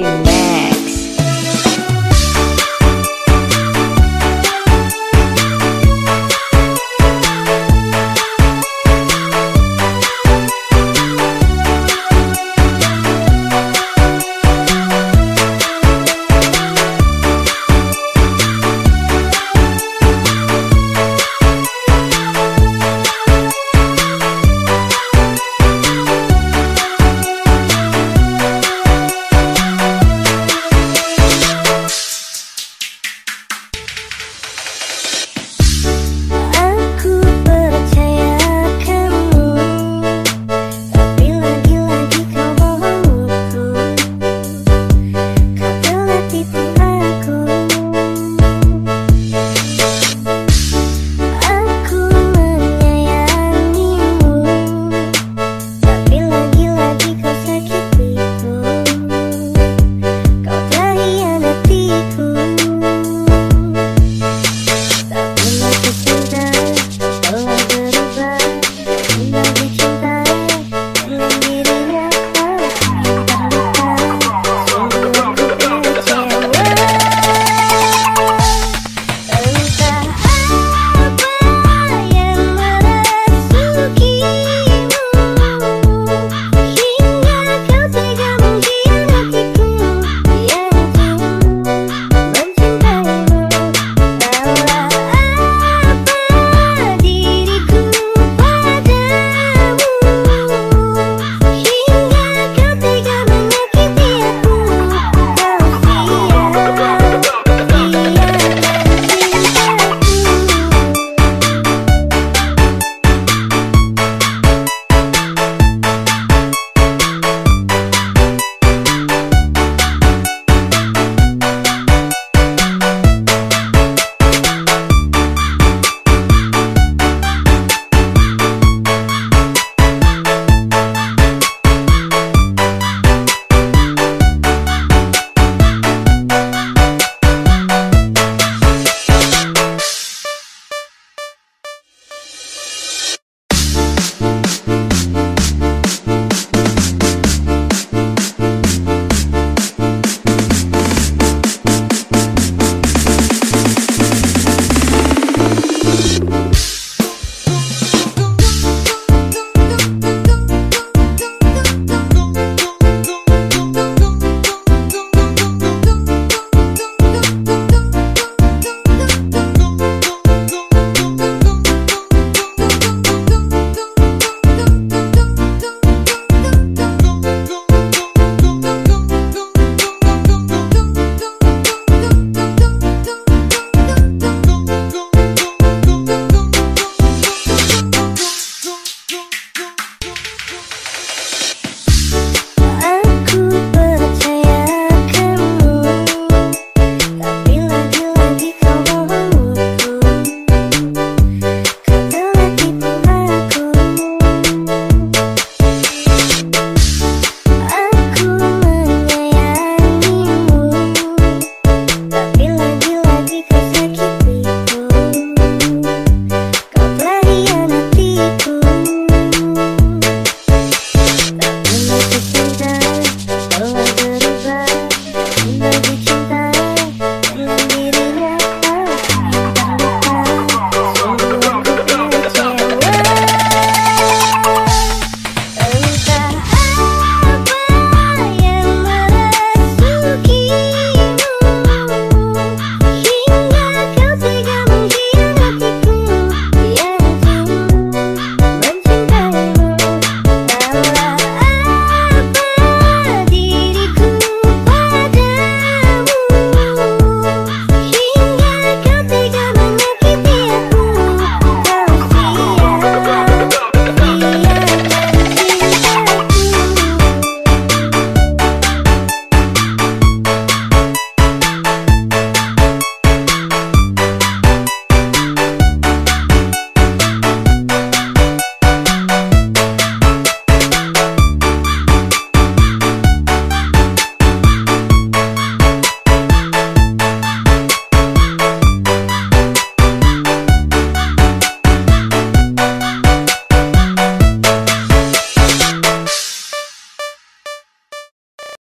Bye.